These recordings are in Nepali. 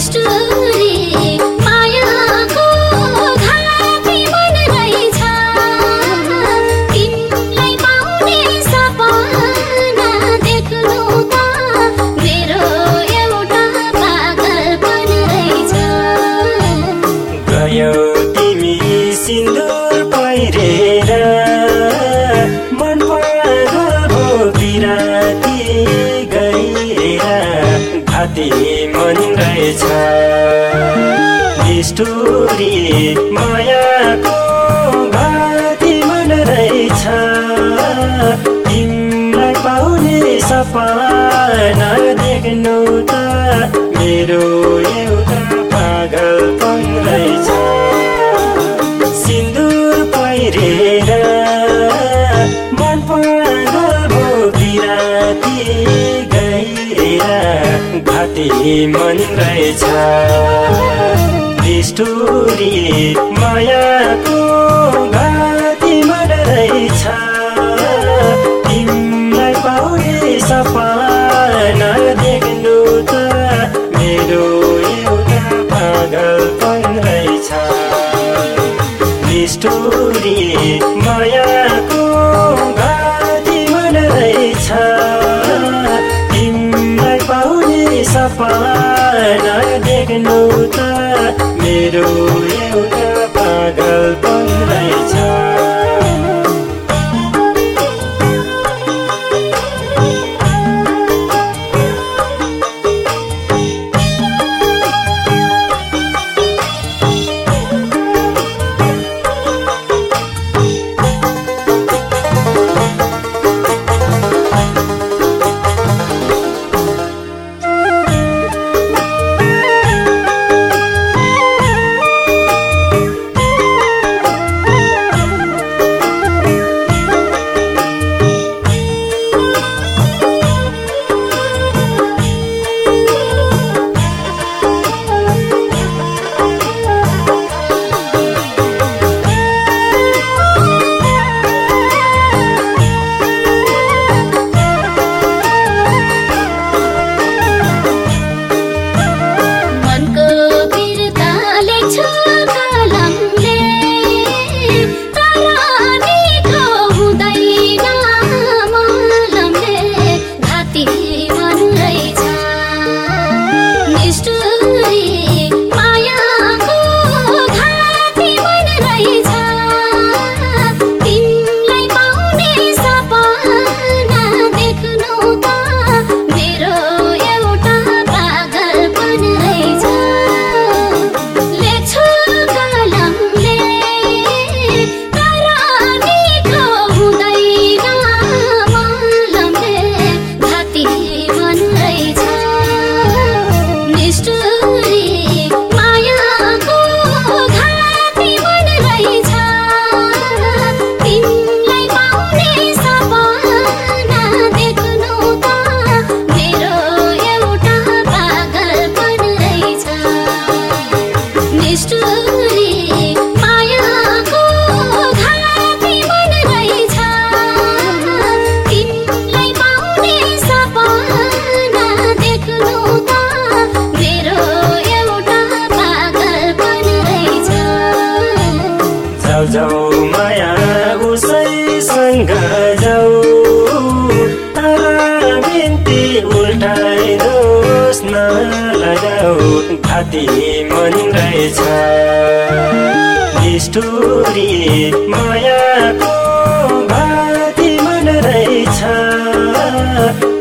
ಇಷ್ಟು ದೂರಿ साथी मन रहेछ स्टोरी मायाको भाती मन रहेछ तिमीलाई पाउने सपना देख्नु त मेरो एउटा पागल रहेछ तिमी मन रहेछ। निष्ठुरी मायाको घाती मन रहेछ तिमीलाई पाउने सपना देख्नु त मेरो एउटा पागल पनि रहेछ निष्ठुरी मायाको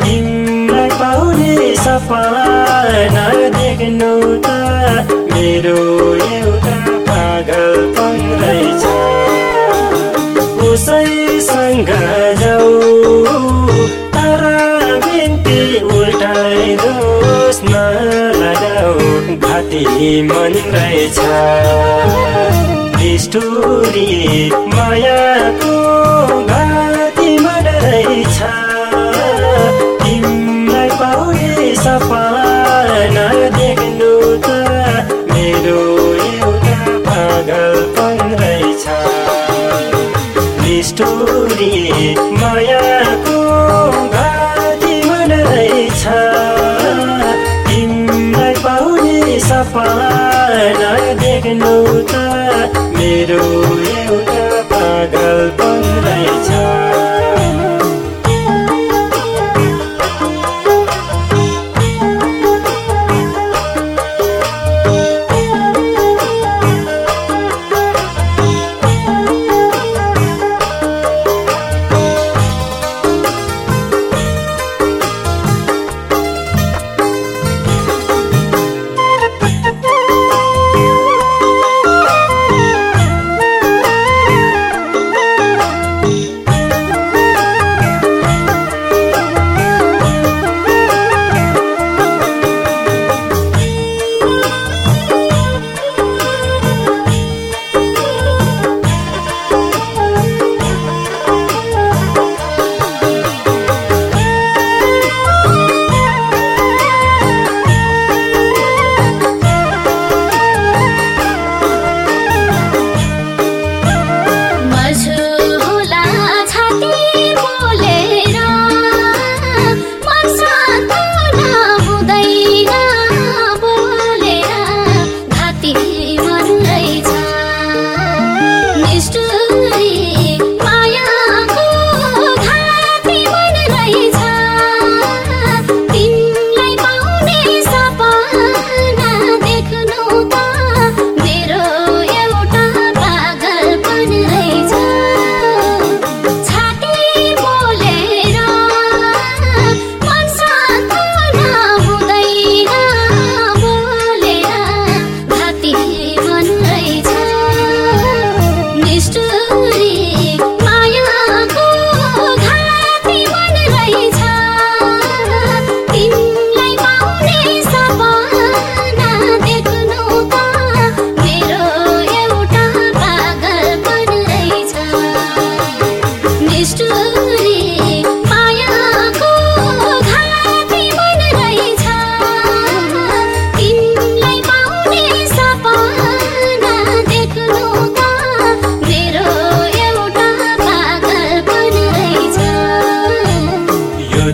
तिमीलाई पाउने सपना देख्नु त मेरो एउटा पागल रहेछ उसैसँग जाऊ तर बिन्ती उल्टाइदोस् न लगाऊ भाति मन रहेछ। स्टोरी मायाको घर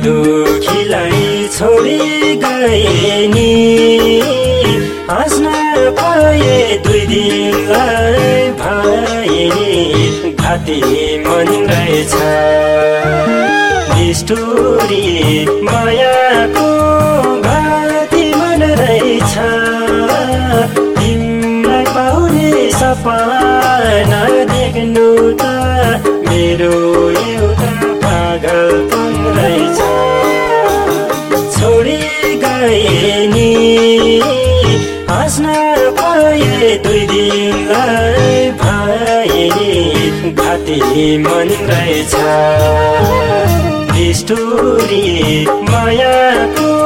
तिमीलाई छोडी गए नि हाँस्न पाए दुई दिनलाई नि घाती मन रहेछ निष्ठुरी मायाको घाती मन रहेछ तिमीलाई पाउने सपना देख्नु त मेरो मन निष्ठुरी मायाको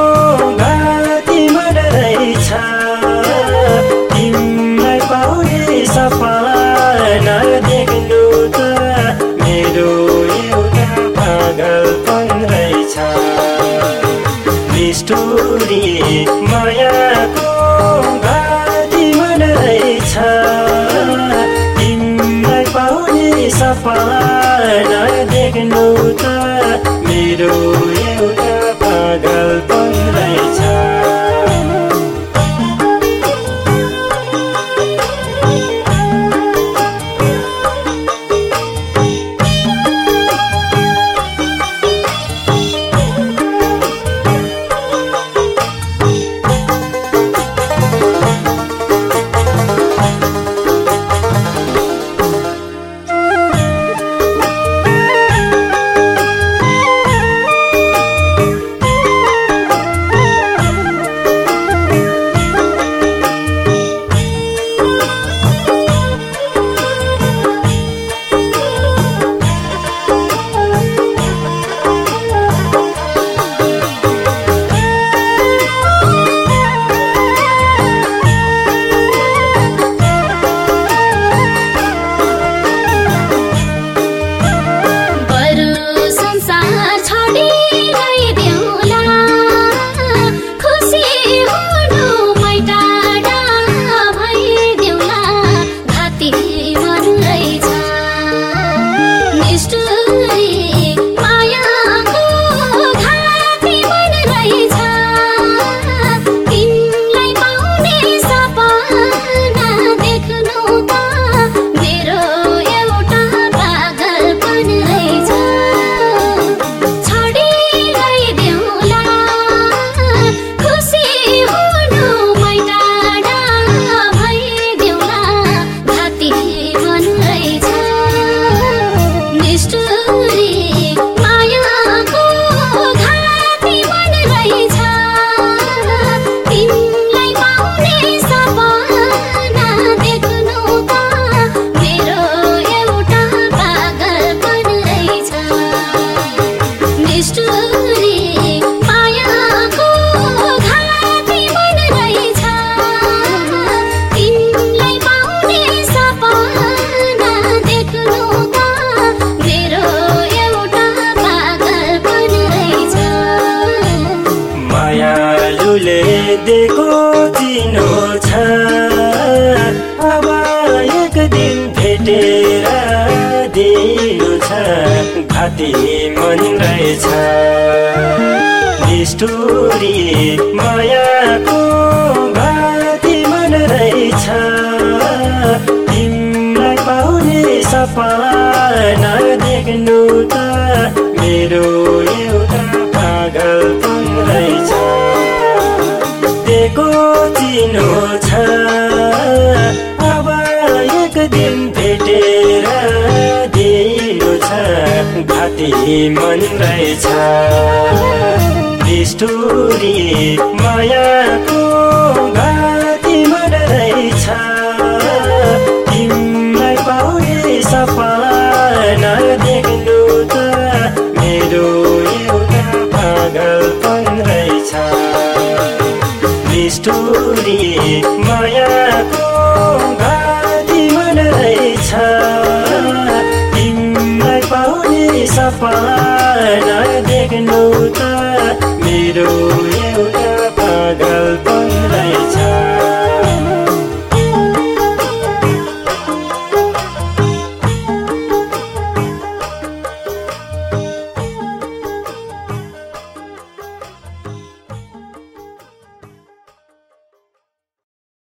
निष्ठुरी घाती मन रहेछ निष्ठुरी मायाको घाती मन रहेछ तिमीलाई पाउने सपना देख्नु त मेरो एउटा पागलपन रहेछ दिएको चिनो छ। घाती मन रहेछ निष्ठुरी मायाको घाती मन रहेछ। तिमीलाई पाउने सपना देख्नु त मेरो एउटा पागलपन रहेछ। निष्ठुरी